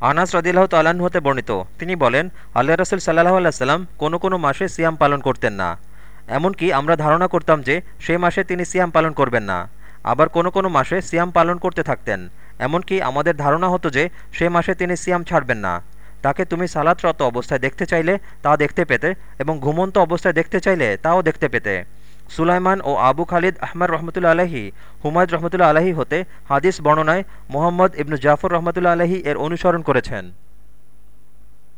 আনাস রদিল্লাহ তাল্লাহ্ন হতে বর্ণিত। তিনি বলেন, আল্লাহ রসুল সাল্লাহ আল্লাহ কোনো কোনো মাসে সিয়াম পালন করতেন না। এমনকি আমরা ধারণা করতাম যে সে মাসে তিনি সিয়াম পালন করবেন না। আবার কোনো কোনো মাসে সিয়াম পালন করতে থাকতেন। এমনকি আমাদের ধারণা হতো যে সে মাসে তিনি সিয়াম ছাড়বেন না। তাকে তুমি সালাতরত অবস্থায় দেখতে চাইলে তা দেখতে পেতে এবং ঘুমন্ত অবস্থায় দেখতে চাইলে তাও দেখতে পেতে। সুলাইমান ও আবু খালিদ আহমদ রহমতুল্লা আলহী হুমায়দ রহমতুল্লা আলহী হতে হাদিস বর্ণনায় মোহাম্মদ ইবনু জাফর রহমতুল্লা আলহী এর অনুসরণ করেছেন।